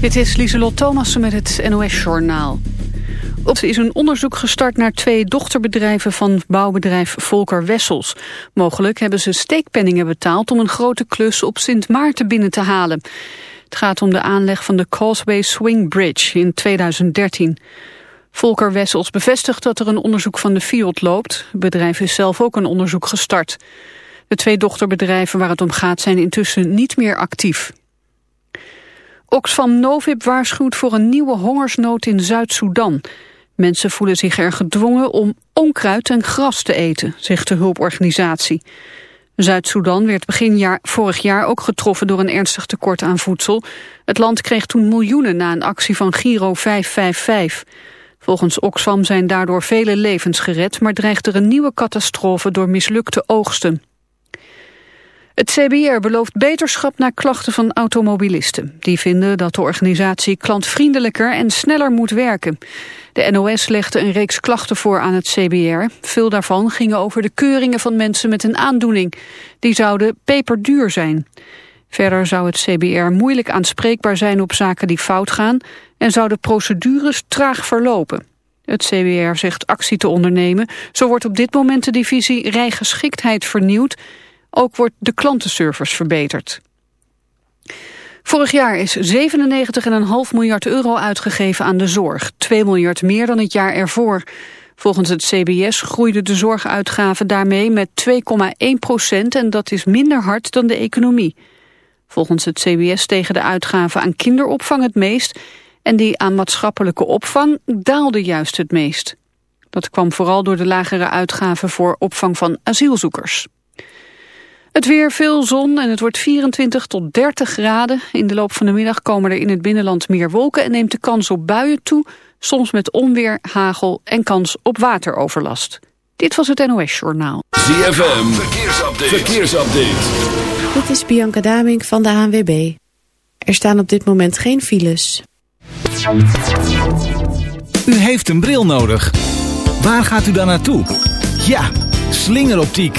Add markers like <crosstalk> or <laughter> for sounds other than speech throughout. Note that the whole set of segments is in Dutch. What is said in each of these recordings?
Dit is Lieselot Thomassen met het NOS-journaal. Er is een onderzoek gestart naar twee dochterbedrijven van bouwbedrijf Volker Wessels. Mogelijk hebben ze steekpenningen betaald om een grote klus op Sint Maarten binnen te halen. Het gaat om de aanleg van de Causeway Swing Bridge in 2013. Volker Wessels bevestigt dat er een onderzoek van de FIOD loopt. Het bedrijf is zelf ook een onderzoek gestart. De twee dochterbedrijven waar het om gaat zijn intussen niet meer actief. Oxfam Novib waarschuwt voor een nieuwe hongersnood in Zuid-Soedan. Mensen voelen zich er gedwongen om onkruid en gras te eten, zegt de hulporganisatie. Zuid-Soedan werd begin jaar, vorig jaar ook getroffen door een ernstig tekort aan voedsel. Het land kreeg toen miljoenen na een actie van Giro 555. Volgens Oxfam zijn daardoor vele levens gered, maar dreigt er een nieuwe catastrofe door mislukte oogsten. Het CBR belooft beterschap naar klachten van automobilisten. Die vinden dat de organisatie klantvriendelijker en sneller moet werken. De NOS legde een reeks klachten voor aan het CBR. Veel daarvan gingen over de keuringen van mensen met een aandoening. Die zouden peperduur zijn. Verder zou het CBR moeilijk aanspreekbaar zijn op zaken die fout gaan... en zouden procedures traag verlopen. Het CBR zegt actie te ondernemen. Zo wordt op dit moment de divisie rijgeschiktheid vernieuwd... Ook wordt de klantenservice verbeterd. Vorig jaar is 97,5 miljard euro uitgegeven aan de zorg. 2 miljard meer dan het jaar ervoor. Volgens het CBS groeiden de zorguitgaven daarmee met 2,1 procent... en dat is minder hard dan de economie. Volgens het CBS tegen de uitgaven aan kinderopvang het meest... en die aan maatschappelijke opvang daalden juist het meest. Dat kwam vooral door de lagere uitgaven voor opvang van asielzoekers. Het weer veel zon en het wordt 24 tot 30 graden. In de loop van de middag komen er in het binnenland meer wolken... en neemt de kans op buien toe, soms met onweer, hagel en kans op wateroverlast. Dit was het NOS Journaal. ZFM, verkeersupdate. verkeersupdate. Dit is Bianca Damink van de ANWB. Er staan op dit moment geen files. U heeft een bril nodig. Waar gaat u dan naartoe? Ja, slingeroptiek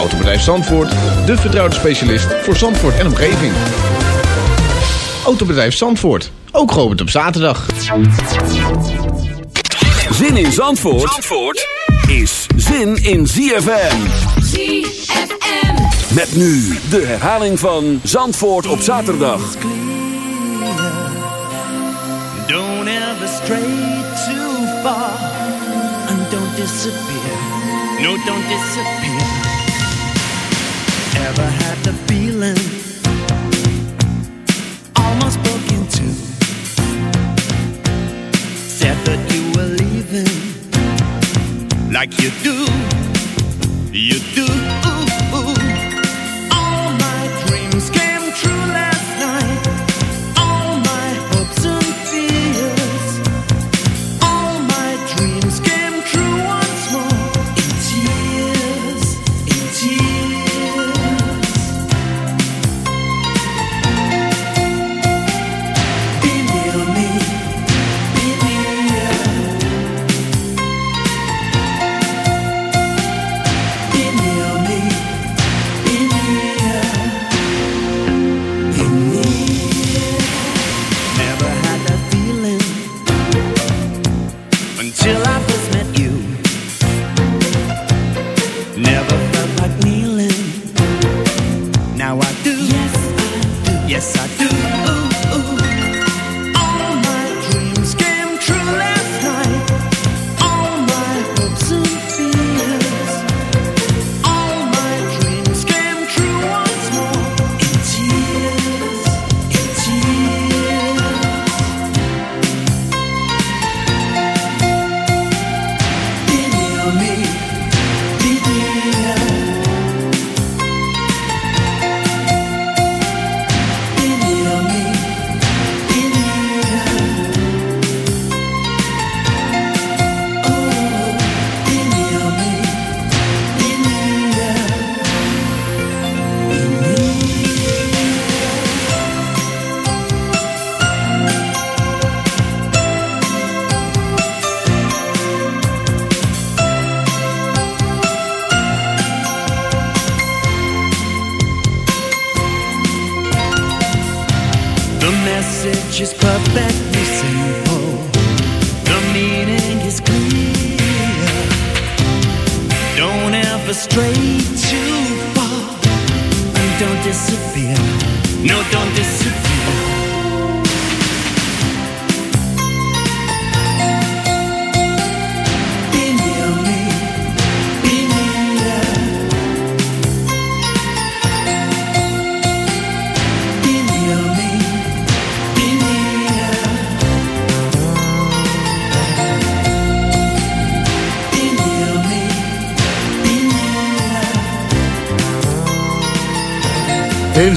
Autobedrijf Zandvoort, de vertrouwde specialist voor Zandvoort en omgeving. Autobedrijf Zandvoort, ook geopend op zaterdag. Zin in Zandvoort, Zandvoort is zin in ZFM. ZFM. Met nu de herhaling van Zandvoort op zaterdag. Don't ever stray too far and don't disappear. No, don't disappear. Ever had the feeling almost broke into? Said that you were leaving like you do, you do. All my dreams came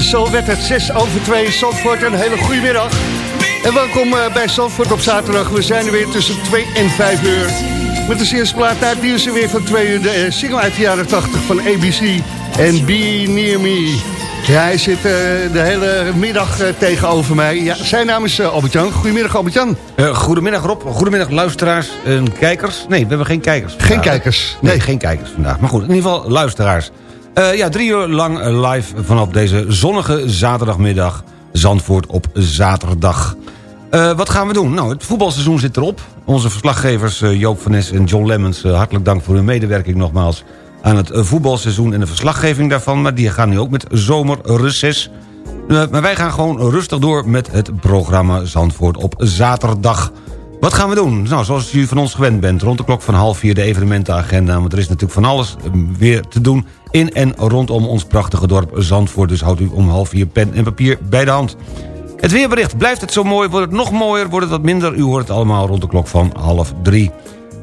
zo werd het 6 over 2 Zandvoort. Een hele goede middag. En welkom eh, bij Zandvoort op zaterdag. We zijn er weer tussen 2 en 5 uur. Met de eerste plaat naar het weer van 2 uur. De eh, single uit de jaren 80 van ABC. En Be Near Me. Ja, hij zit eh, de hele middag tegenover mij. Ja, zijn naam is Albert-Jan. Goedemiddag Albert-Jan. Goedemiddag Rob, goedemiddag luisteraars en kijkers. Nee, we hebben geen kijkers. Geen kijkers. Nee, Nee. geen kijkers vandaag. Maar goed, in ieder geval luisteraars. Eh, ja, drie uur lang live vanaf deze zonnige zaterdagmiddag. Zandvoort op zaterdag. Eh, wat gaan we doen? Nou, het voetbalseizoen zit erop. Onze verslaggevers eh, Joop van Nes en John Lemmens... hartelijk dank voor hun medewerking nogmaals... aan het voetbalseizoen en de verslaggeving daarvan. Maar die gaan nu ook met zomerreces. Maar wij gaan gewoon rustig door met het programma Zandvoort op zaterdag. Wat gaan we doen? Nou, zoals u van ons gewend bent, rond de klok van half vier de evenementenagenda. Want er is natuurlijk van alles weer te doen in en rondom ons prachtige dorp Zandvoort. Dus houdt u om half vier pen en papier bij de hand. Het weerbericht, blijft het zo mooi, wordt het nog mooier, wordt het wat minder. U hoort het allemaal rond de klok van half drie.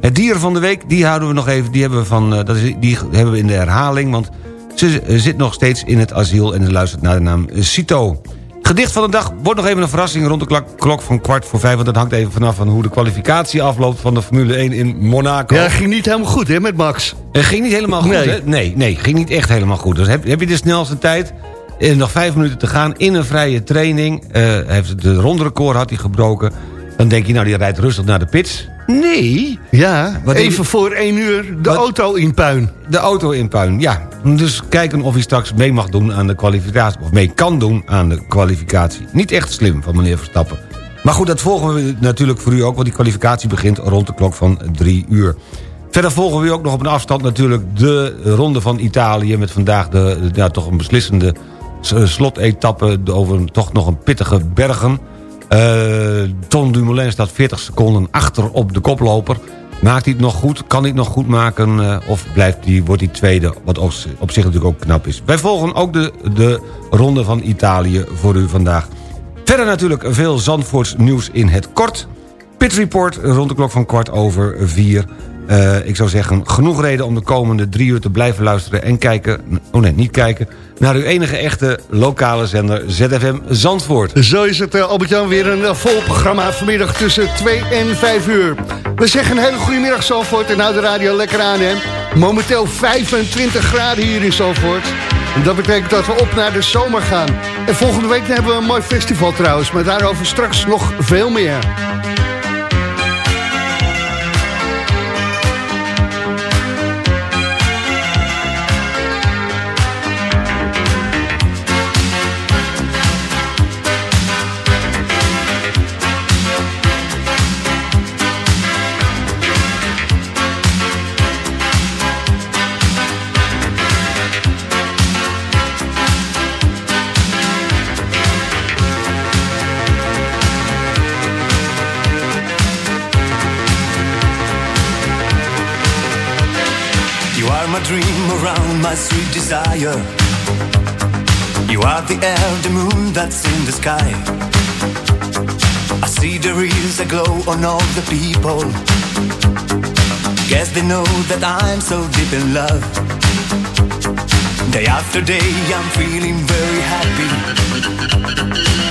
Het dier van de week, die houden we nog even, die hebben we, van, eh, dat is, die hebben we in de herhaling... want ze eh, zit nog steeds in het asiel en ze luistert naar de naam Cito. Gedicht van de dag wordt nog even een verrassing rond de klok, van kwart voor vijf... want dat hangt even vanaf van hoe de kwalificatie afloopt van de Formule 1 in Monaco. Ja, ging niet helemaal goed hè met Max. Het ging niet helemaal goed, Nee. hè? Nee, nee, ging niet echt helemaal goed. Dus heb, heb je de snelste tijd... En nog vijf minuten te gaan in een vrije training. eh, hij heeft de rondrecord had hij gebroken. Dan denk je, nou, die rijdt rustig naar de pits. Nee, Ja, Wat even voor één uur de Wat- auto in puin. de auto in puin. Ja, dus kijken of hij straks mee mag doen aan de kwalificatie. Of mee kan doen aan de kwalificatie. Niet echt slim van meneer Verstappen. Maar goed, dat volgen we natuurlijk voor u ook... want die kwalificatie begint rond de klok van drie uur. Verder volgen we u ook nog op een afstand natuurlijk... de ronde van Italië... met vandaag de, ja, toch een beslissende slotetappe... over toch nog een pittige bergen... Eh Ton Dumoulin staat 40 seconden achter op de koploper. Maakt hij het nog goed? Kan hij het nog goed maken? eh, of blijft hij, wordt hij tweede? Wat op, op zich natuurlijk ook knap is. Wij volgen ook de, de ronde van Italië voor u vandaag. Verder natuurlijk veel Zandvoorts nieuws in het kort. Pit Report rond de klok van kwart over vier. Eh, ik zou zeggen, genoeg reden om de komende drie uur te blijven luisteren... en kijken, oh nee, niet kijken... naar uw enige echte lokale zender ZFM Zandvoort. Zo is het, eh, Albert-Jan, weer een eh, vol programma vanmiddag tussen 2 en 5 uur. We zeggen een hele goede middag, Zandvoort, en hou de radio lekker aan, hè. Momenteel 25 graden hier in Zandvoort. En dat betekent dat we op naar de zomer gaan. En volgende week hebben we een mooi festival trouwens, maar daarover straks nog veel meer. Dream around my sweet desire. You are the air, the moon that's in the sky. I see there is a glow on all the people. Guess they know that I'm so deep in love. Day after day, I'm feeling very happy.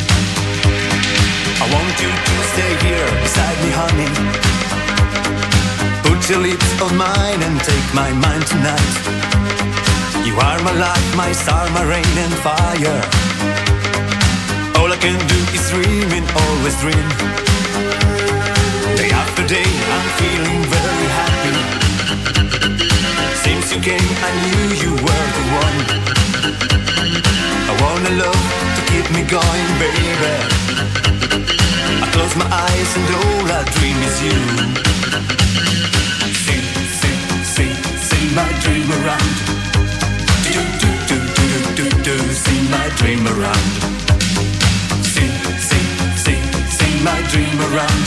I want you to stay here beside me, honey. Put your lips on mine and take my mind tonight. You are my light, my star, my rain and fire. All I can do is dream and always dream. Day after day, I'm feeling very happy. Since you came, I knew you were the one. I wanna love to keep me going, baby. I close my eyes and all I dream is you. Sing, sing, sing, sing my dream around. Do, do, do, do, do, do, do, sing my dream around. Sing, sing, sing, sing my dream around.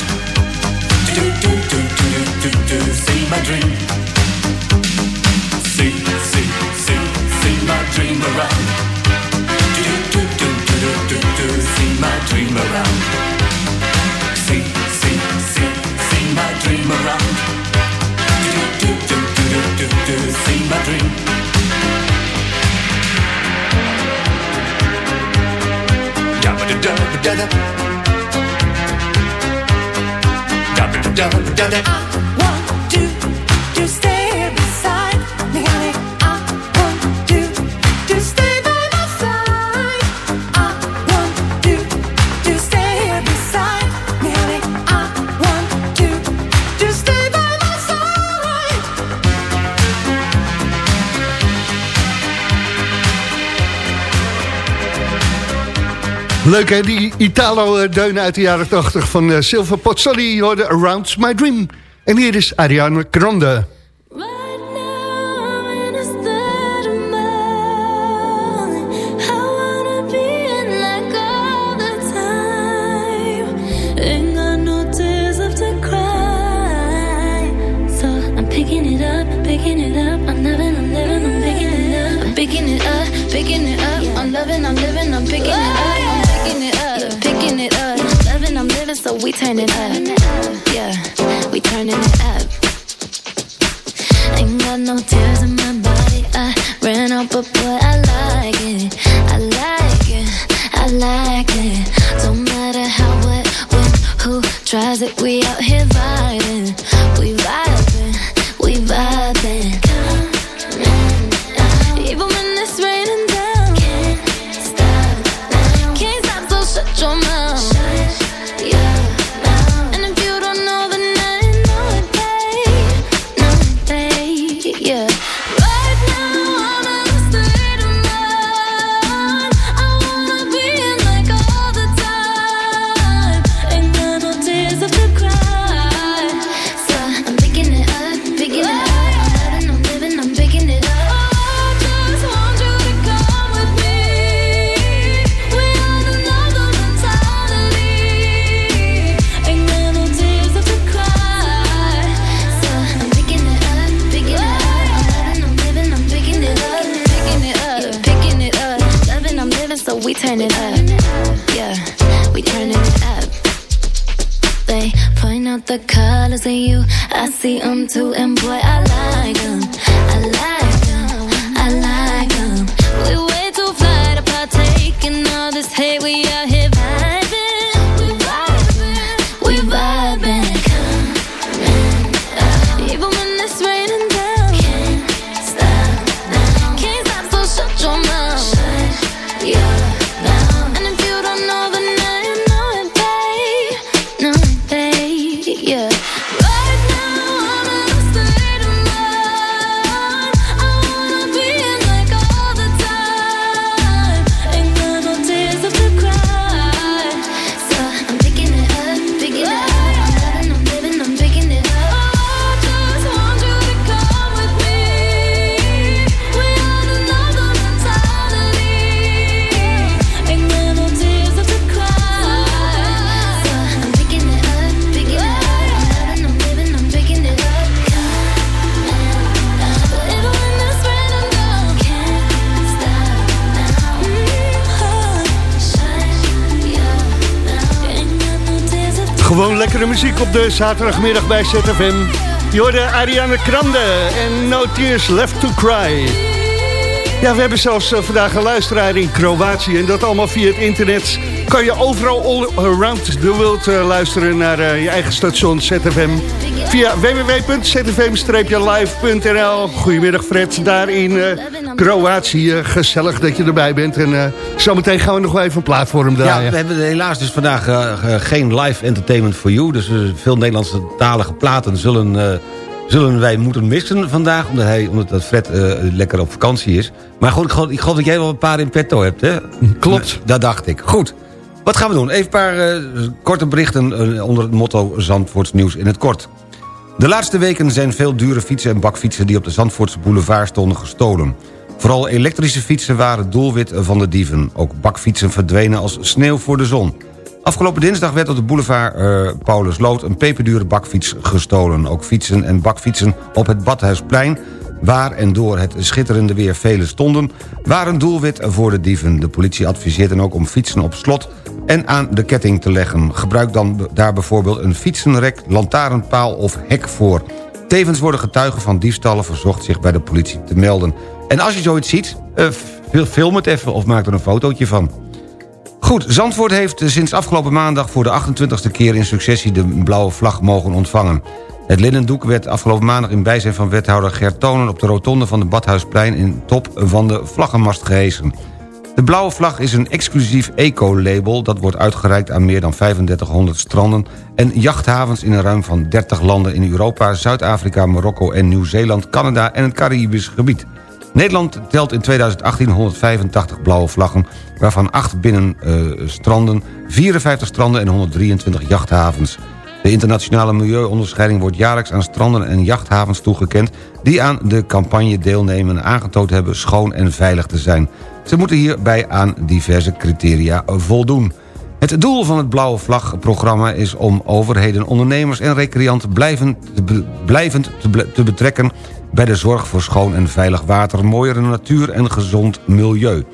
Do, do, do, do, do, do, do, sing my dream. Sing, sing, sing, sing my dream around. Do, do, do, do, do, do, do, sing my dream around. Dream around. Do, do, do, do, do, do, do, sing my dream. Dabba-da-dabba-da-da. Dabba-da-dabba-da-da. want you to stay Leuk hè, die Italo-deunen uit de jaren 80 van eh, Silver Pozzoli. Hoorde Around My Dream. En hier is Ariana Grande. We turn it up. De zaterdagmiddag bij ZFM. Je hoorde Ariana Grande en No Tears Left to Cry. Ja, we hebben zelfs eh, vandaag een luisteraar in Kroatië... en dat allemaal via het internet. kan je overal all around the world eh, luisteren naar eh, je eigen station ZFM. Via www.zfm-live.nl Goedemiddag Fred, daar in eh, Kroatië. Gezellig dat je erbij bent. En eh, zometeen gaan we nog wel even een plaat voor hem Ja, draaien. we hebben helaas dus vandaag eh, geen live entertainment for you. Dus eh, veel Nederlandse talige platen zullen, zullen wij moeten missen vandaag. Omdat, hij, omdat dat Fred lekker op vakantie is. Maar goed, ik geloof, ik geloof dat jij wel een paar in petto hebt, hè? Klopt. Dat dacht ik. Goed. Wat gaan we doen? Even een paar korte berichten onder het motto Zandvoorts nieuws in het kort. De laatste weken zijn veel dure fietsen en bakfietsen... die op de Zandvoortse boulevard stonden gestolen. Vooral elektrische fietsen waren doelwit van de dieven. Ook bakfietsen verdwenen als sneeuw voor de zon. Afgelopen dinsdag werd op de boulevard eh, Paulus Lood... een peperdure bakfiets gestolen. Ook fietsen en bakfietsen op het Badhuisplein... waar en door het schitterende weer vele stonden... waren doelwit voor de dieven. De politie adviseert dan ook om fietsen op slot en aan de ketting te leggen. Gebruik dan daar bijvoorbeeld een fietsenrek, lantaarnpaal of hek voor. Tevens worden getuigen van diefstallen verzocht zich bij de politie te melden. En als je zoiets ziet, eh, fil- film het even of maak er een fotootje van. Goed, Zandvoort heeft eh, sinds afgelopen maandag... voor de 28e keer in successie de blauwe vlag mogen ontvangen. Het linnendoek werd afgelopen maandag in bijzijn van wethouder Gert Tonen... op de rotonde van de Badhuisplein in top van de vlaggenmast gehesen. De blauwe vlag is een exclusief eco-label... dat wordt uitgereikt aan meer dan 3500 stranden... en jachthavens in een ruim van 30 landen in Europa... Zuid-Afrika, Marokko en Nieuw-Zeeland, Canada en het Caribisch gebied. Nederland telt in 2018 185 blauwe vlaggen... waarvan 8 binnen eh, stranden, 54 stranden en 123 jachthavens. De internationale milieuonderscheiding wordt jaarlijks aan stranden en jachthavens toegekend... die aan de campagne deelnemen en aangetoond hebben schoon en veilig te zijn. Ze moeten hierbij aan diverse criteria voldoen. Het doel van het Blauwe Vlag-programma is om overheden, ondernemers en recreanten blijvend te betrekken bij de zorg voor schoon en veilig water, mooiere natuur en gezond milieu.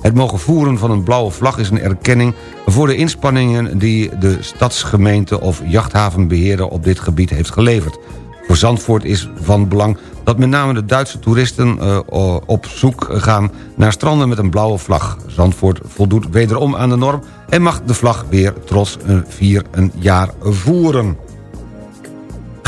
Het mogen voeren van een blauwe vlag is een erkenning voor de inspanningen die de stadsgemeente of jachthavenbeheerder op dit gebied heeft geleverd. Voor Zandvoort is van belang dat met name de Duitse toeristen eh, op zoek gaan naar stranden met een blauwe vlag. Zandvoort voldoet wederom aan de norm en mag de vlag weer trots een vier een jaar voeren.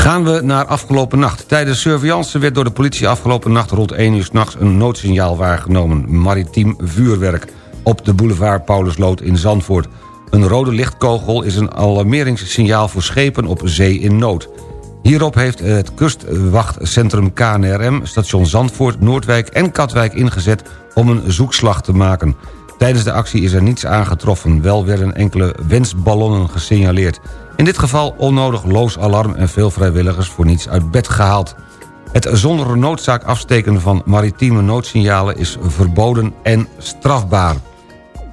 Gaan we naar afgelopen nacht. Tijdens surveillance werd door de politie afgelopen nacht rond 1 uur s'nachts een noodsignaal waargenomen. Maritiem vuurwerk op de boulevard Paulusloot in Zandvoort. Een rode lichtkogel is een alarmeringssignaal voor schepen op zee in nood. Hierop heeft het kustwachtcentrum KNRM, station Zandvoort, Noordwijk en Katwijk ingezet om een zoekslag te maken. Tijdens de actie is er niets aangetroffen. Wel werden enkele wensballonnen gesignaleerd. In dit geval onnodig loos alarm en veel vrijwilligers voor niets uit bed gehaald. Het zonder noodzaak afsteken van maritieme noodsignalen is verboden en strafbaar.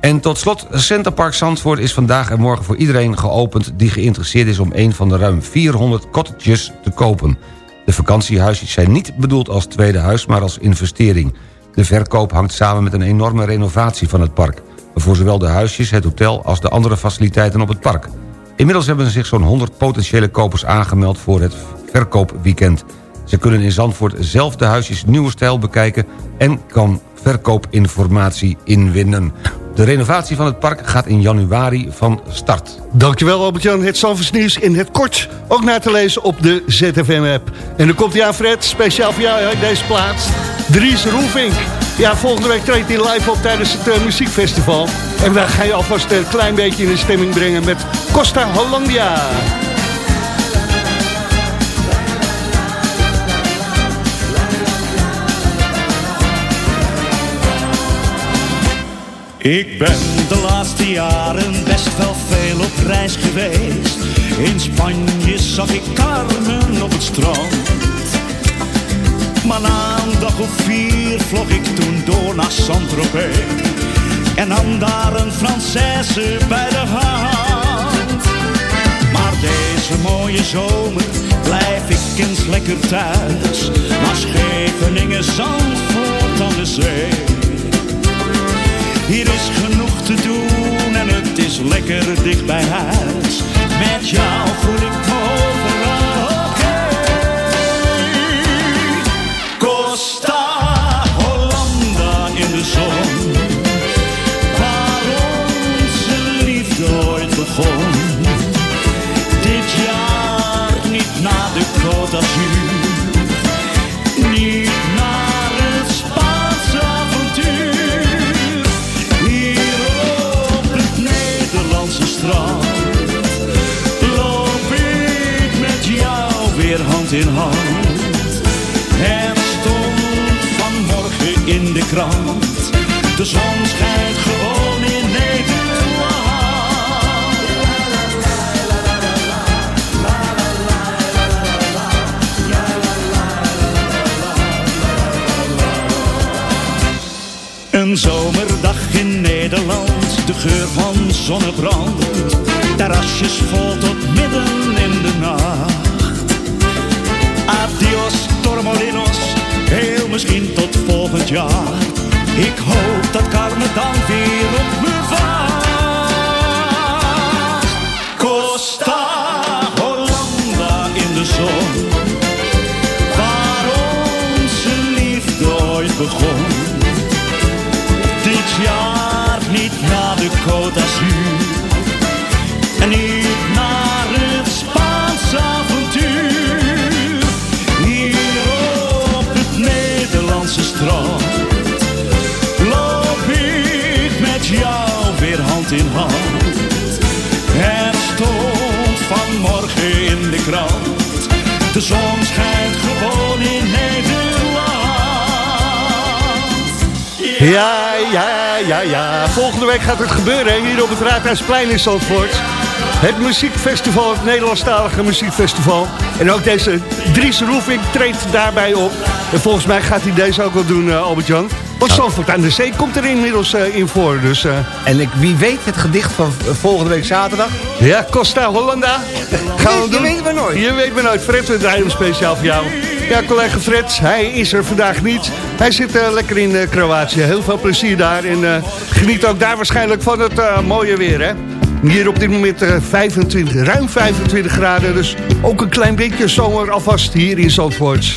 En tot slot, Centerpark Zandvoort is vandaag en morgen voor iedereen geopend... die geïnteresseerd is om een van de ruim 400 cottages te kopen. De vakantiehuisjes zijn niet bedoeld als tweede huis, maar als investering. De verkoop hangt samen met een enorme renovatie van het park. Voor zowel de huisjes, het hotel als de andere faciliteiten op het park. Inmiddels hebben zich zo'n 100 potentiële kopers aangemeld voor het verkoopweekend. Ze kunnen in Zandvoort zelf de huisjes nieuwe stijl bekijken... en kan verkoopinformatie inwinnen. De renovatie van het park gaat in januari van start. Dankjewel Albert-Jan, het Zandvoorts nieuws in het kort. Ook na te lezen op de ZFM-app. En dan komt hij Fred, speciaal voor jou uit deze plaats. Dries Roelvink. Ja, volgende week treedt hij live op tijdens het eh, muziekfestival. En daar ga je alvast een klein beetje in de stemming brengen met Costa Hollandia. Ik ben de laatste jaren best wel veel op reis geweest. In Spanje zag ik Carmen op het strand. Maar na een dag of vier vlog ik toen door naar Saint-Tropez. En nam daar een Française bij de hand. Maar deze mooie zomer blijf ik eens lekker thuis. Naar Scheveningen, Zandvoort aan de zee. Hier is genoeg te doen en het is lekker dicht bij huis. Met jou voel ik me overal oké. Costa Hollanda in de zon. Waar onze liefde ooit begon. Dit jaar niet na de Côte d'Azur. In hand. Het stond vanmorgen in de krant. De zon schijnt gewoon in Nederland. Een zomerdag in Nederland, de geur van zonnebrand. Terrasjes vol tot midden Heel misschien tot volgend jaar. Ik hoop dat Carmen dan weer hand. Het stond vanmorgen in de krant, de zon schijnt gewoon in Nederland. Ja, ja, ja, ja. Volgende week gaat het gebeuren hier op het Raadhuisplein in Zandvoort. Het muziekfestival, het Nederlandstalige muziekfestival. En ook deze Dries Roefing treedt daarbij op. En volgens mij gaat hij deze ook wel doen, eh, Albert-Jan. Want Zandvoort aan de Zee komt er inmiddels eh, in voor. Dus, eh, En ik, wie weet het gedicht van volgende week zaterdag? ja, Costa Hollanda. Gaan we Je doen. weet maar nooit. Je weet maar nooit. Fred, we draaien hem speciaal voor jou. Ja, collega Fred, hij is er vandaag niet. Hij zit eh, lekker in Kroatië. Heel veel plezier daar. En geniet ook daar waarschijnlijk van het mooie weer, hè? Hier op dit moment eh, 25, ruim 25 graden. Dus ook een klein beetje zomer alvast hier in Zandvoort.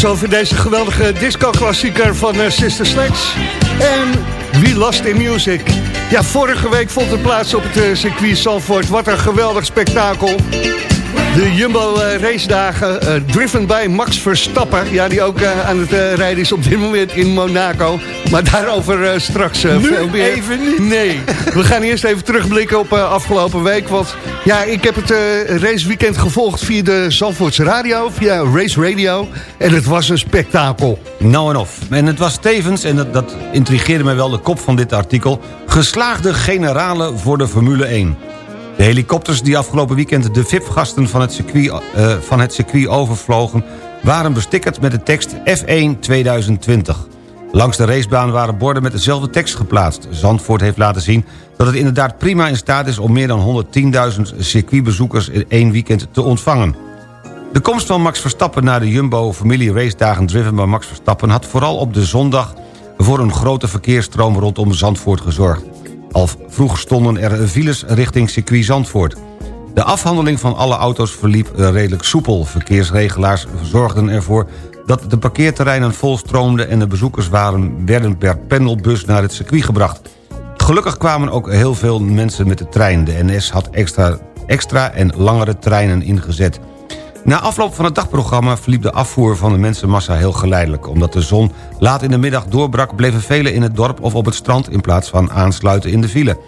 Tot zover deze geweldige disco-klassieker van eh, Sister Sledge. En We Lost in Music. Ja, vorige week vond het plaats op het eh, circuit Zandvoort. Wat een geweldig spektakel. De Jumbo eh, race dagen, eh, driven bij Max Verstappen. Ja, die ook eh, aan het eh, rijden is op dit moment in Monaco. Maar daarover eh, straks eh, Nu veel meer. even niet. Nee, we gaan eerst even terugblikken op eh, afgelopen week. Want ja, ik heb het eh, raceweekend gevolgd via de Zandvoortse radio, via Race Radio. En het was een spektakel. Nou en of. En het was tevens, en dat, dat intrigeerde mij wel de kop van dit artikel... geslaagde generale voor de Formule 1. De helikopters die afgelopen weekend de VIP-gasten van, het circuit, eh, van het circuit overvlogen... waren bestikkerd met de tekst F1 2020. Langs de racebaan waren borden met dezelfde tekst geplaatst. Zandvoort heeft laten zien dat het inderdaad prima in staat is... om meer dan 110.000 circuitbezoekers in één weekend te ontvangen. De komst van Max Verstappen naar de Jumbo Familie Race Dagen Driven by Max Verstappen... had vooral op de zondag voor een grote verkeersstroom rondom Zandvoort gezorgd. Al vroeg stonden er files richting circuit Zandvoort. De afhandeling van alle auto's verliep redelijk soepel. Verkeersregelaars zorgden ervoor dat de parkeerterreinen volstroomden... en de bezoekers waren, werden per pendelbus naar het circuit gebracht. Gelukkig kwamen ook heel veel mensen met de trein. De NS had extra, extra en langere treinen ingezet. Na afloop van het dagprogramma verliep de afvoer van de mensenmassa heel geleidelijk. Omdat de zon laat in de middag doorbrak... bleven velen in het dorp of op het strand... in plaats van aansluiten in de file.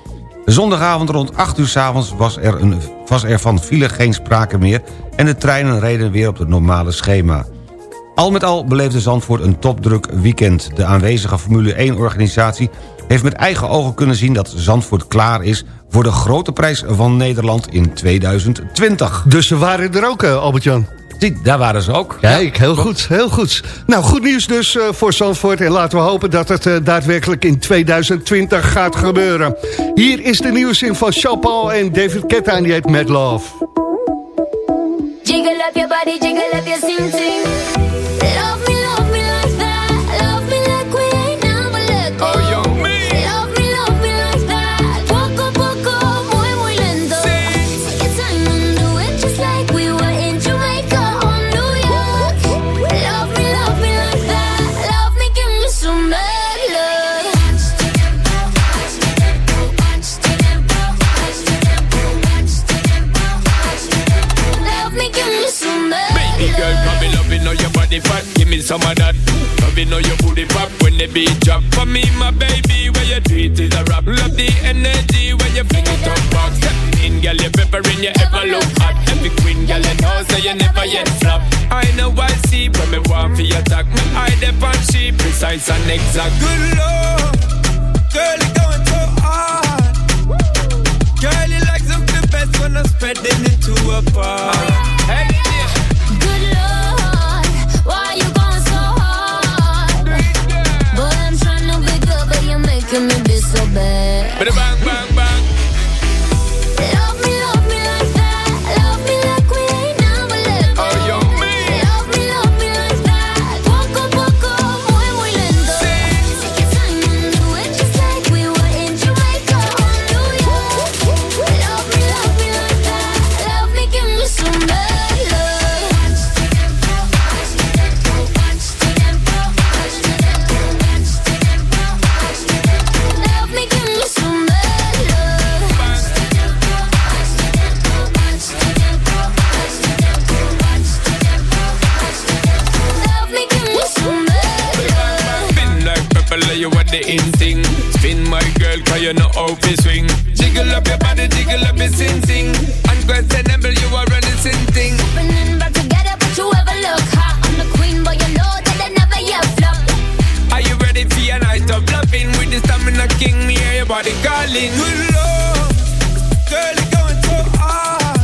Zondagavond rond 8 uur s avonds was er, was er van file geen sprake meer... en de treinen reden weer op het normale schema. Al met al beleefde Zandvoort een topdruk weekend. De aanwezige Formule 1-organisatie heeft met eigen ogen kunnen zien... dat Zandvoort klaar is voor de grote prijs van Nederland in 2020. Dus ze waren er ook, eh, Albert-Jan. Zie, daar waren ze ook. Kijk, heel goed, heel goed. Nou, goed nieuws dus eh, voor Zandvoort. En laten we hopen dat het eh, daadwerkelijk in 2020 gaat gebeuren. Hier is de nieuwszin van Chapal en David Ketta en die heet Mad Love. Jiggle up your body, jiggle up your sing sing. Body fat. Give me some of that. Loving all your booty pop when the beat drop. For me, my baby, where you do it is a rap. Love the energy when you fling it up back. In, girl, you peppering, you ever look hot. Every queen, girl, you know, so you never yet flop. I know I see when me want for your talk. Me eye the on she precise and exact. Good lord, girl, you going so hard. Girl, you like something best when I'm spreading it to a bar. Hey, you know how to swing. Jiggle up your body, jiggle up your sing sing. Unquestionable, you are running sin thing. Happening back together, but you ever look hot. I'm the queen, but you know that I never yet flop. Are you ready for your night of loving? With the stamina king, me hear your body calling. Good lord, girl, you going so hard.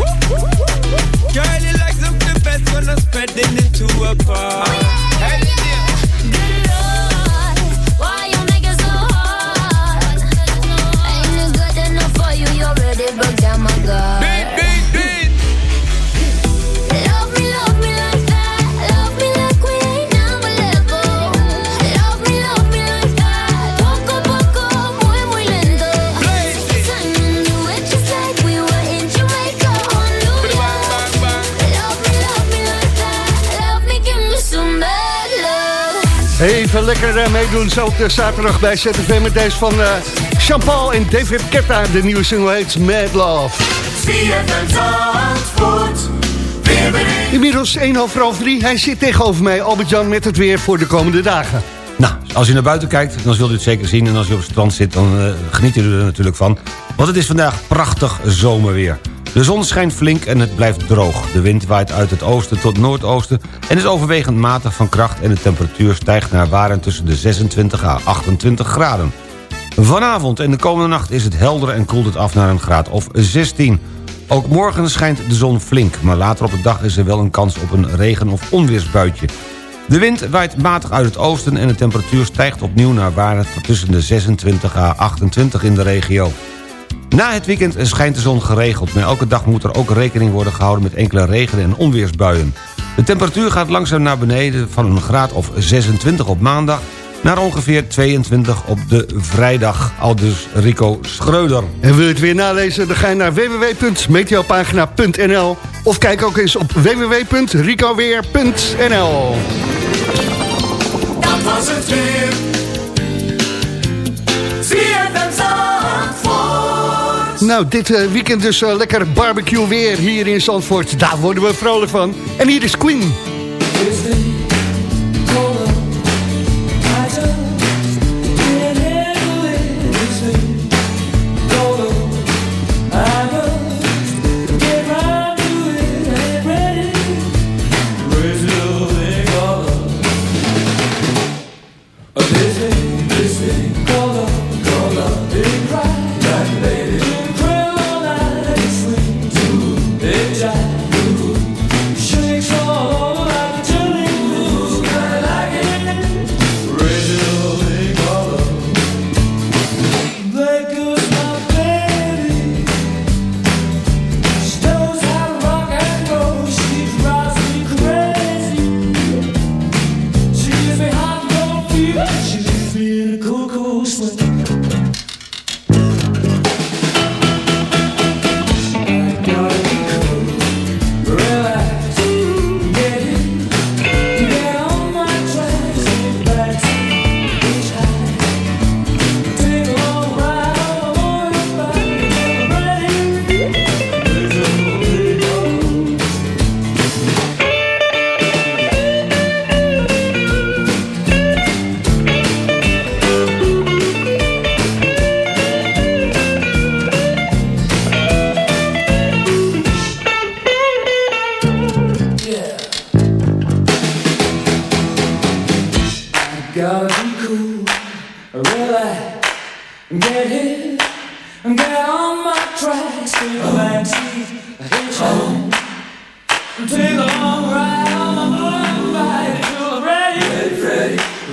Girl, you like something best when I'm spreading it to a bar. Meedoen zo op de zaterdag bij ZFM met deze van eh Jean-Paul en David Ketta. De nieuwe single heet Mad Love. Inmiddels 1 half half 3. Hij zit tegenover mij, Albert-Jan, met het weer voor de komende dagen. Nou, als u naar buiten kijkt, dan zult u het zeker zien. En als u op het strand zit, dan eh, geniet u er natuurlijk van. Want het is vandaag prachtig zomerweer. De zon schijnt flink en het blijft droog. De wind waait uit het oosten tot noordoosten... en is overwegend matig van kracht... en de temperatuur stijgt naar waren tussen de 26 à 28 graden. Vanavond en de komende nacht is het helder en koelt het af naar een graad of 16. Ook morgen schijnt de zon flink, maar later op de dag is er wel een kans op een regen- of onweersbuitje. De wind waait matig uit het oosten en de temperatuur stijgt opnieuw naar waarde tussen de 26 à 28 in de regio. Na het weekend schijnt de zon geregeld, maar elke dag moet er ook rekening worden gehouden met enkele regen- en onweersbuien. De temperatuur gaat langzaam naar beneden van een graad of 26 op maandag naar ongeveer 22 op de vrijdag. Aldus Rico Schreuder. En wil je het weer nalezen, dan ga je naar www.meteopagina.nl of kijk ook eens op www.ricoweer.nl Dat was het weer. Nou, dit eh, weekend dus eh, lekker barbecue weer hier in Zandvoort. Daar worden we vrolijk van. En hier is Queen.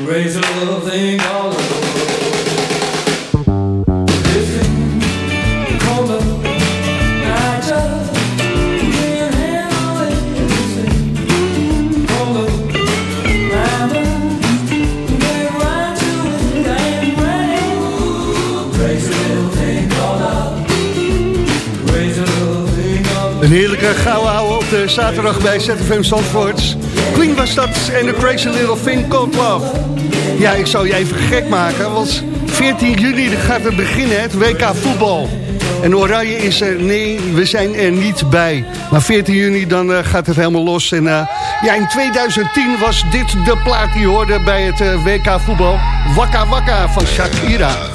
Raise a little thing called Een heerlijke gouden ouwe op de zaterdag bij ZFM Zandvoort. Queen was dat en The Crazy Little Thing Called Love. Ja, ik zou je even gek maken, want 14 juni gaat het beginnen, het WK voetbal. En Oranje is er, nee, we zijn er niet bij. Maar 14 juni dan eh, gaat het helemaal los. En eh, ja, in 2010 was dit de plaat die hoorde bij het eh, WK voetbal. Wakka Wakka van Shakira.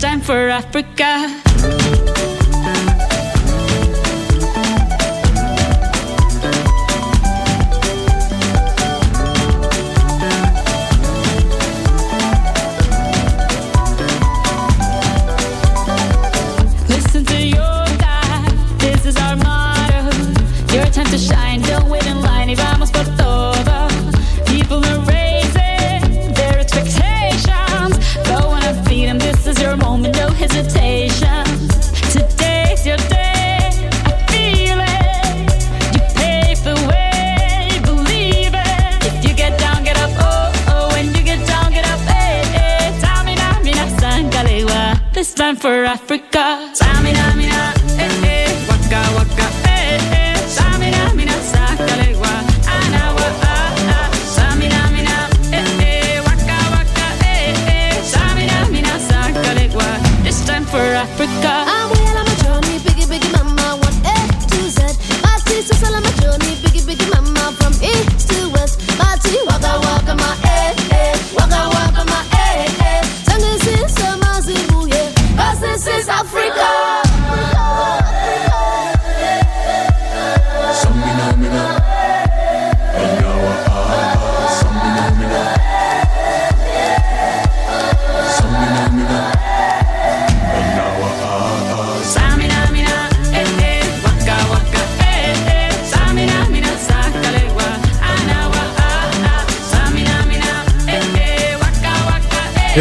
time for Africa.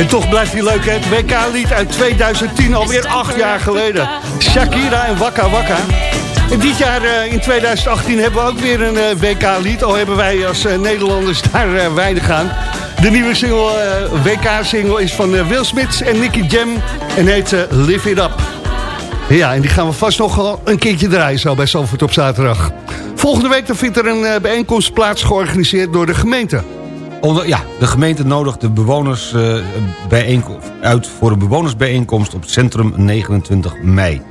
Toch blijft hij leuk, hè? Het WK-lied uit 2010, alweer acht jaar geleden. Shakira en Waka Waka. En dit jaar, eh, in 2018, hebben we ook weer een eh, WK-lied. Al hebben wij als eh, Nederlanders daar weinig aan. De nieuwe single, WK-single is van Will Smith en Nicky Jam. En heet Live It Up. Ja, en die gaan we vast nog een keertje draaien zo bij Zalvoort op zaterdag. Volgende week vindt er een bijeenkomst plaats georganiseerd door de gemeente. Ja, de gemeente nodigt de bewoners eh, bijeenko- uit voor een bewonersbijeenkomst op Centrum 29 mei.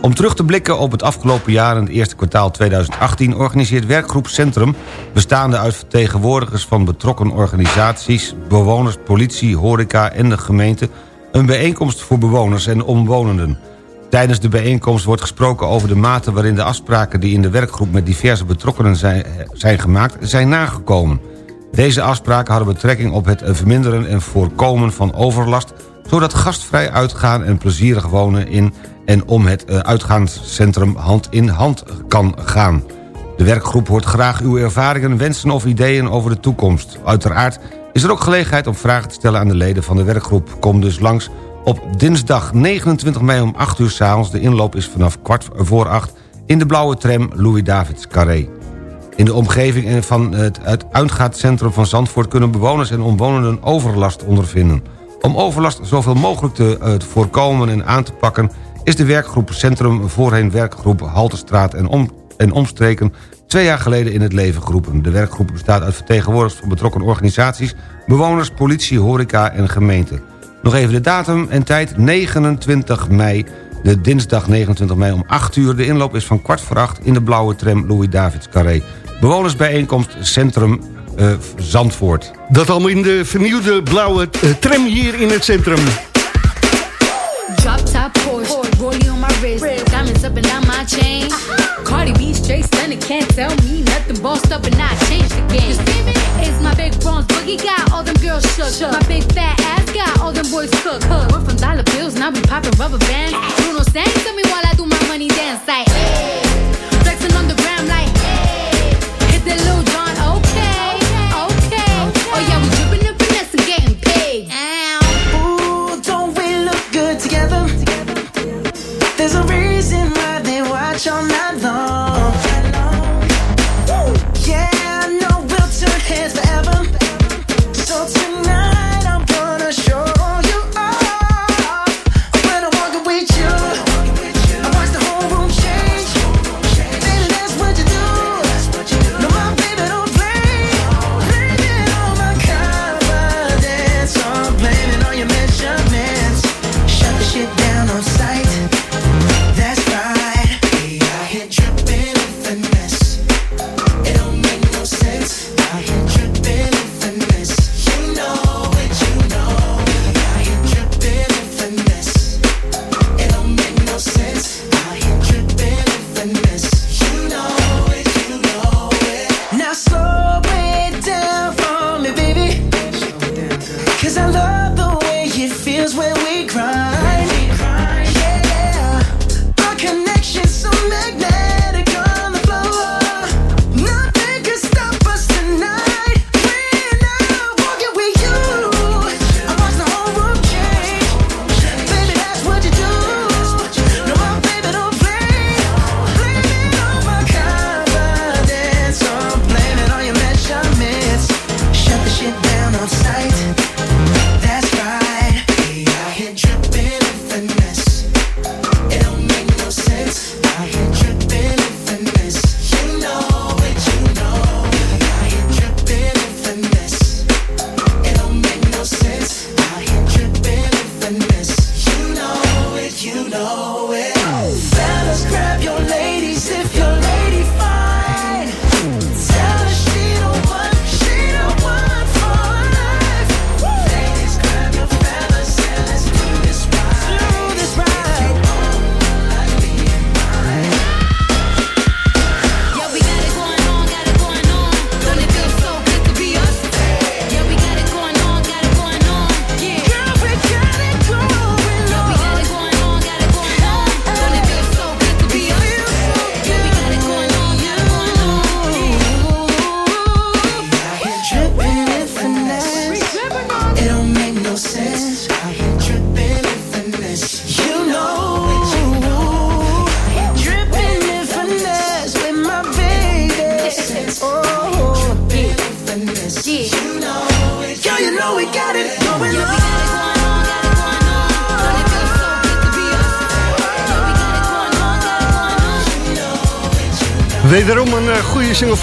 Om terug te blikken op het afgelopen jaar en het eerste kwartaal 2018... organiseert werkgroep Centrum, bestaande uit vertegenwoordigers van betrokken organisaties... bewoners, politie, horeca en de gemeente... een bijeenkomst voor bewoners en omwonenden. Tijdens de bijeenkomst wordt gesproken over de mate waarin de afspraken... die in de werkgroep met diverse betrokkenen zijn, zijn gemaakt, zijn nagekomen. Deze afspraken hadden betrekking op het verminderen en voorkomen van overlast... zodat gastvrij uitgaan en plezierig wonen in en om het eh, uitgaanscentrum hand in hand kan gaan. De werkgroep hoort graag uw ervaringen, wensen of ideeën over de toekomst. Uiteraard is er ook gelegenheid om vragen te stellen aan de leden van de werkgroep. Kom dus langs op dinsdag 29 mei om 8 uur s'avonds. De inloop is vanaf kwart voor 8 in de blauwe tram Louis-Davids Carré. In de omgeving van het, uitgaanscentrum van Zandvoort... kunnen bewoners en omwonenden overlast ondervinden. Om overlast zoveel mogelijk te eh, voorkomen en aan te pakken... is de werkgroep Centrum voorheen werkgroep Halterstraat en, om, en omstreken... twee jaar geleden in het leven geroepen. De werkgroep bestaat uit vertegenwoordigers van betrokken organisaties... bewoners, politie, horeca en gemeente. Nog even de datum en tijd, 29 mei... De dinsdag 29 mei om 8 uur. De inloop is van kwart voor 8 in de blauwe tram Louis-Davids Carré. Bewonersbijeenkomst Centrum eh, Zandvoort. Dat allemaal in de vernieuwde blauwe eh, tram hier in het centrum. Drop top Porsche, rollie on my wrist, diamonds up and down my chain. Cardi B straight stunning, can't tell me nothing. Bossed up and I changed the game. It's my big bronze boogie got all them girls shook. My big fat ass got all them boys cooked. We're from dollar bills, now we popping rubber bands. Bruno sang to me while I do my money dance like.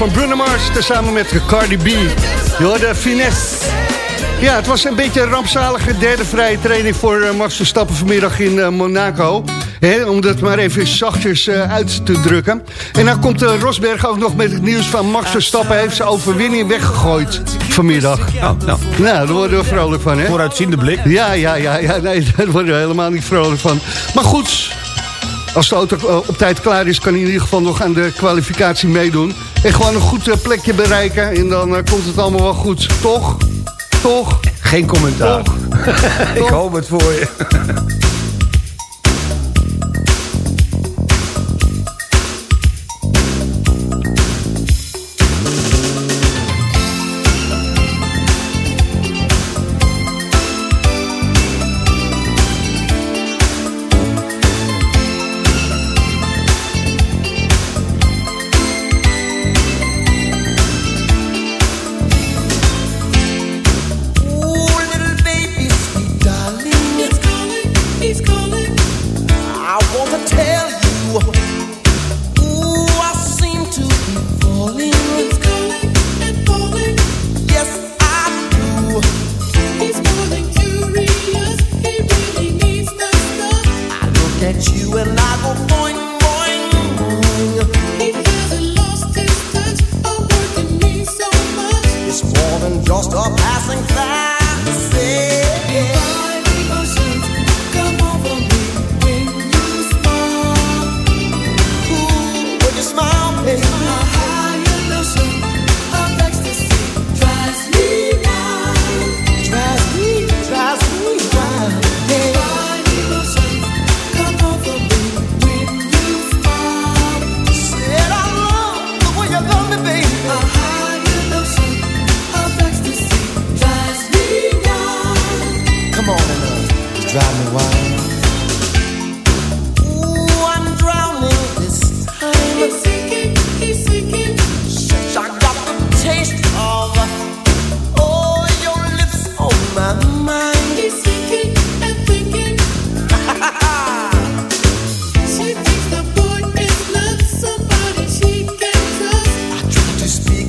van Bruno Mars, tezamen met Cardi B. Je de finesse. Ja, het was een beetje een rampzalige derde vrije training voor eh, Max Verstappen vanmiddag in eh, Monaco. Om dat maar even zachtjes eh, uit te drukken. En dan komt Rosberg ook nog met het nieuws van Max Verstappen heeft zijn overwinning weggegooid vanmiddag. Oh, nou. nou, daar worden we vrolijk van, hè? Vooruitziende blik. Ja, ja, ja, ja nee, <laughs> daar worden we helemaal niet vrolijk van. Maar goed, als de auto op tijd klaar is, kan hij in ieder geval nog aan de kwalificatie meedoen. En gewoon een goed eh, plekje bereiken. En dan eh, komt het allemaal wel goed. Toch? Toch? Geen commentaar. Toch? <laughs> Ik hoop het voor je. <laughs>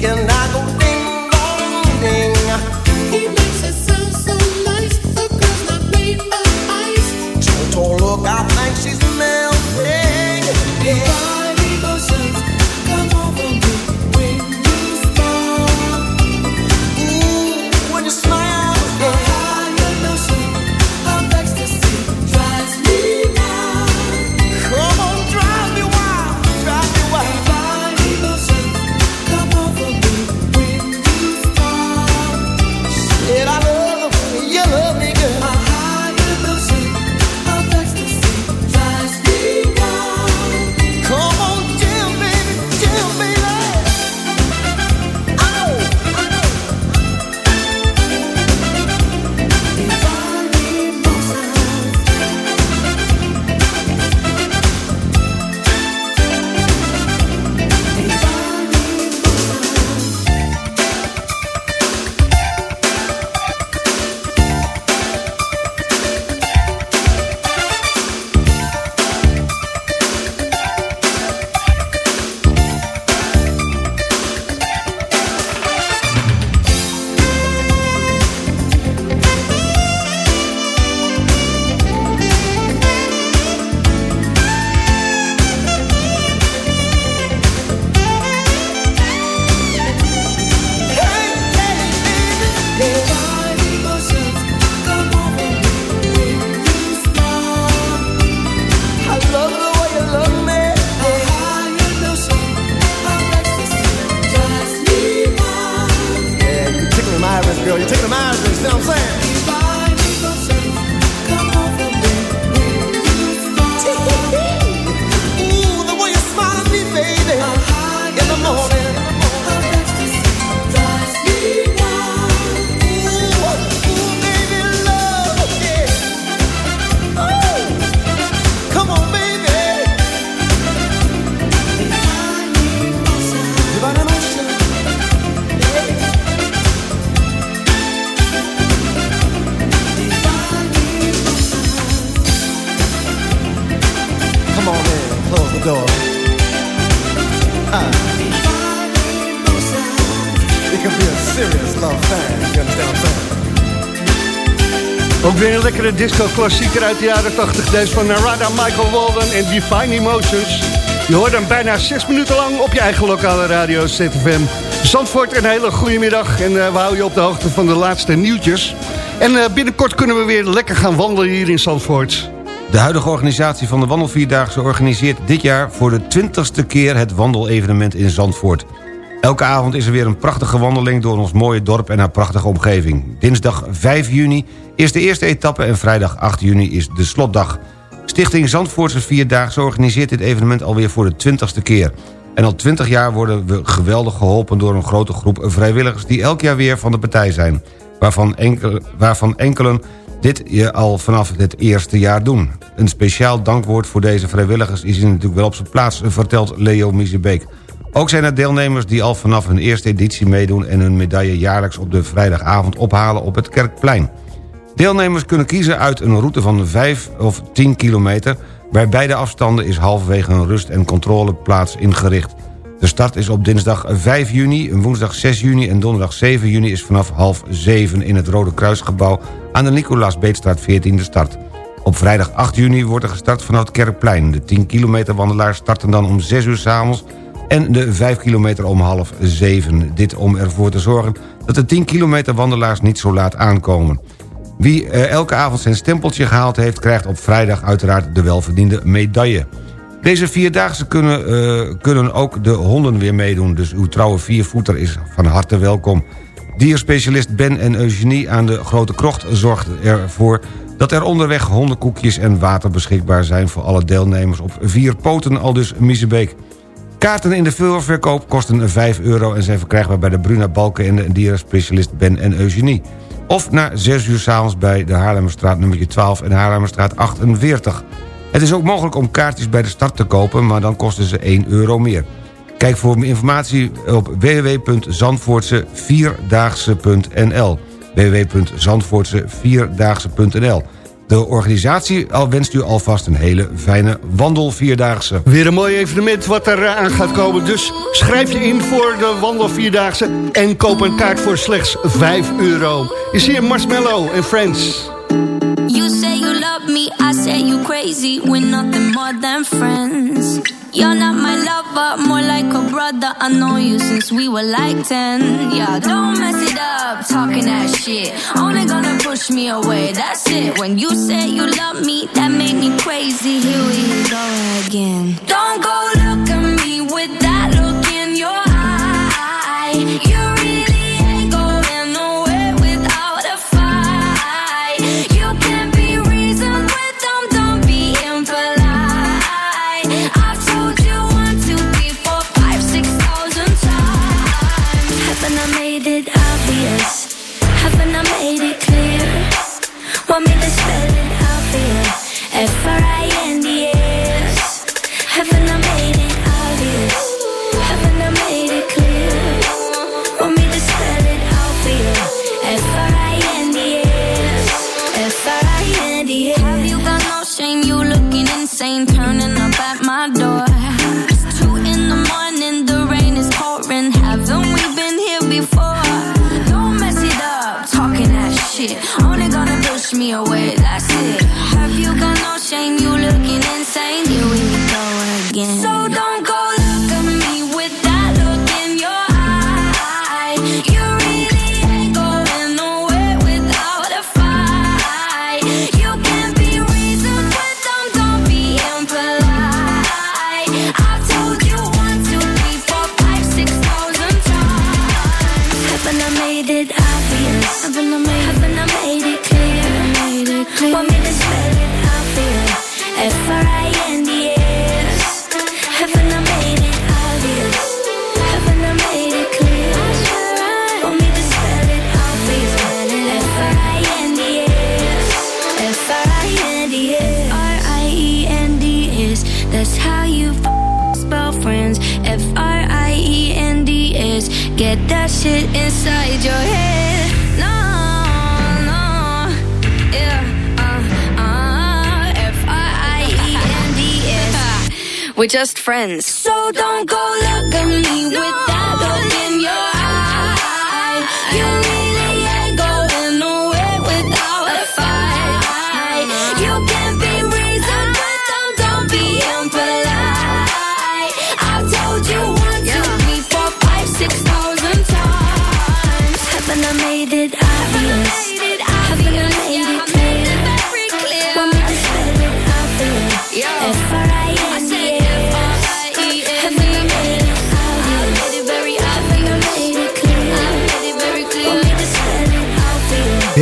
and I disco-klassieker uit de jaren 80. Deze van Narada, Michael Walden en Divine Emotions. Je hoort hem bijna zes minuten lang op je eigen lokale radio ZFM. Zandvoort, een hele goede middag. En eh, we houden je op de hoogte van de laatste nieuwtjes. En eh, binnenkort kunnen we weer lekker gaan wandelen hier in Zandvoort. De huidige organisatie van de Wandelvierdaagse organiseert dit jaar... voor de twintigste keer het wandelevenement in Zandvoort. Elke avond is er weer een prachtige wandeling door ons mooie dorp en haar prachtige omgeving. Dinsdag 5 juni is de eerste etappe en vrijdag 8 juni is de slotdag. Stichting Zandvoortse Vierdaagse organiseert dit evenement alweer voor de twintigste keer. En al 20 jaar worden we geweldig geholpen door een grote groep vrijwilligers... die elk jaar weer van de partij zijn. Waarvan, enkele, waarvan enkelen dit je al vanaf het eerste jaar doen. Een speciaal dankwoord voor deze vrijwilligers is natuurlijk wel op zijn plaats... vertelt Leo Miezebeek. Ook zijn er deelnemers die al vanaf hun eerste editie meedoen... en hun medaille jaarlijks op de vrijdagavond ophalen op het Kerkplein. Deelnemers kunnen kiezen uit een route van 5 of 10 kilometer... bij beide afstanden is halverwege een rust- en controleplaats ingericht. De start is op dinsdag 5 juni, woensdag 6 juni en donderdag 7 juni... is vanaf half 7 in het Rode Kruisgebouw aan de Nicolaas Beetstraat 14 de start. Op vrijdag 8 juni wordt er gestart vanaf het Kerkplein. De 10 kilometer wandelaars starten dan om 6 uur s'avonds... en de 5 kilometer om half 7. Dit om ervoor te zorgen dat de 10 kilometer wandelaars niet zo laat aankomen. Wie eh, elke avond zijn stempeltje gehaald heeft... krijgt op vrijdag uiteraard de welverdiende medaille. Deze vierdaagse kunnen, eh, kunnen ook de honden weer meedoen... dus uw trouwe viervoeter is van harte welkom. Dierspecialist Ben en Eugenie aan de Grote Krocht zorgt ervoor... dat er onderweg hondenkoekjes en water beschikbaar zijn... voor alle deelnemers op vier poten, al dus Miezebeek. Kaarten in de voorverkoop kosten 5 euro... en zijn verkrijgbaar bij de Bruna Balken en de dierenspecialist Ben en Eugenie. Of na 6 uur s'avonds bij de Haarlemmerstraat nummer 12 en Haarlemmerstraat 48. Het is ook mogelijk om kaartjes bij de start te kopen... maar dan kosten ze 1 euro meer. Kijk voor meer informatie op www.zandvoortsevierdaagse.nl www.zandvoortsevierdaagse.nl De organisatie al wenst u alvast een hele fijne wandelvierdaagse. Weer een mooi evenement wat er eh, aan gaat komen. Dus schrijf je in voor de wandelvierdaagse en koop een kaart voor slechts 5 euro. Is hier Marshmallow en Friends. You say you love me, I say you crazy. We're nothing more than friends. You're not my lover, more like a brother. I know you since we were like 10. Yeah, don't mess it up, talking that shit. Only gonna push me away, that's it. When you say you love me, that made me crazy. Here we go again. Don't go look at me with that look in your eye. You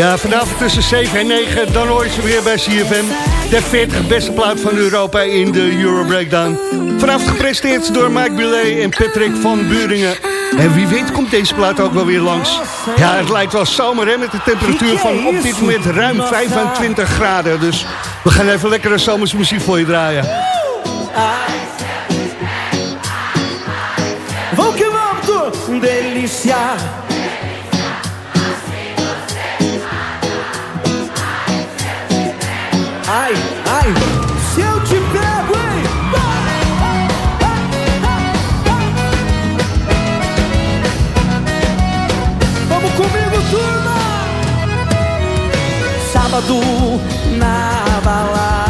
Ja, vanavond tussen 7 en 9, dan hoor je ze weer bij CFM. De 40 beste plaat van Europa in de Euro Breakdown. Vanavond gepresenteerd door Mike Bulet en Patrick van Buringen. En wie weet komt deze plaat ook wel weer langs. Ja, het lijkt wel zomer hè, met de temperatuur van op dit moment ruim 25 graden. Dus we gaan even lekkere zomersmuziek voor je draaien. Que vamos, delícia. Ai, ai, se eu te pego, hein? Vamos comigo, turma! Sábado na balada,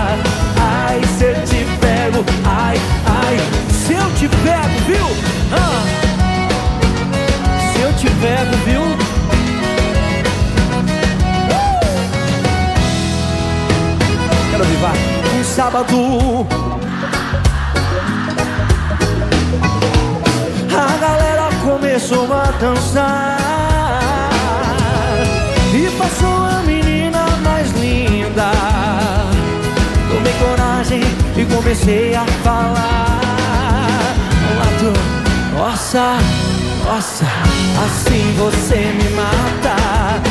Sábado. A galera começou a dançar e passou a menina mais linda. Tomei coragem e comecei a falar. Lato, nossa, nossa, assim você me mata.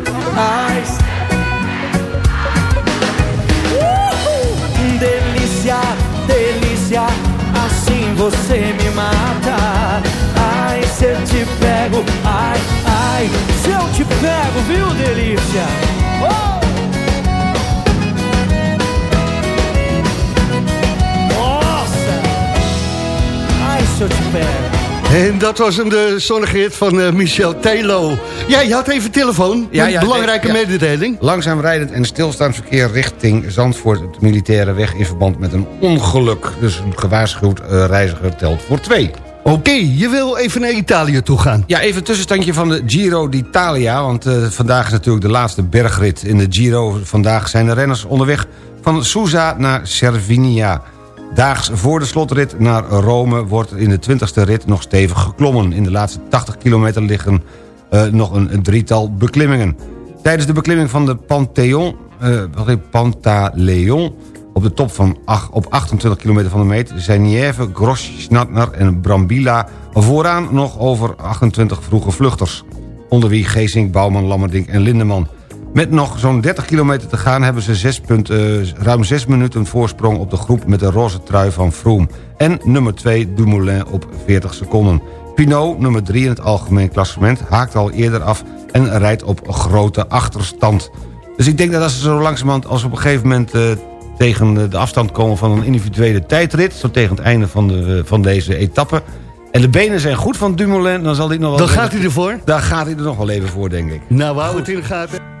Ai, Uhul! Delícia, delícia, assim você me mata. Ai, se eu te pego, ai, ai, se eu te pego, viu, delícia? Oh! Nossa! Ai, se eu te pego. En dat was hem de zonnige hit van eh, Michel Telo. Ja, je had even telefoon. Ja, Een ja, belangrijke ja. mededeling. Langzaam rijdend en stilstaand verkeer richting Zandvoort... het militaire weg in verband met een ongeluk. Dus een gewaarschuwd eh, reiziger telt voor twee. Oké, je wil even naar Italië toe gaan. Ja, even een tussenstandje van de Giro d'Italia. Want eh, vandaag is natuurlijk de laatste bergrit in de Giro. Vandaag zijn de renners onderweg van Susa naar Cervinia. Daags voor de slotrit naar Rome wordt in de 20ste rit nog stevig geklommen. In de laatste 80 kilometer liggen eh, nog een, drietal beklimmingen. Tijdens de beklimming van de Pantheon, heet Pantaleon... op de top van ach- op 28 kilometer van de meet... zijn Nieve, Grosschnatner en Brambilla vooraan nog over 28 vroege vluchters. Onder wie Geesink, Bouwman, Lammerdink en Lindeman. Met nog zo'n 30 kilometer te gaan hebben ze 6 punt, eh, ruim 6 minuten voorsprong op de groep met de roze trui van Froome. En nummer 2 Dumoulin op 40 seconden. Pinot, nummer 3 in het algemeen klassement, haakt al eerder af en rijdt op grote achterstand. Dus ik denk dat als ze zo langzamerhand, als we op een gegeven moment eh, tegen de afstand komen van een individuele tijdrit... zo tegen het einde van, de, van deze etappe... en de benen zijn goed van Dumoulin, dan zal hij nog wel... Dan gaat hij ervoor? Daar gaat hij er nog wel even voor, denk ik. Nou, houden het in de gaten.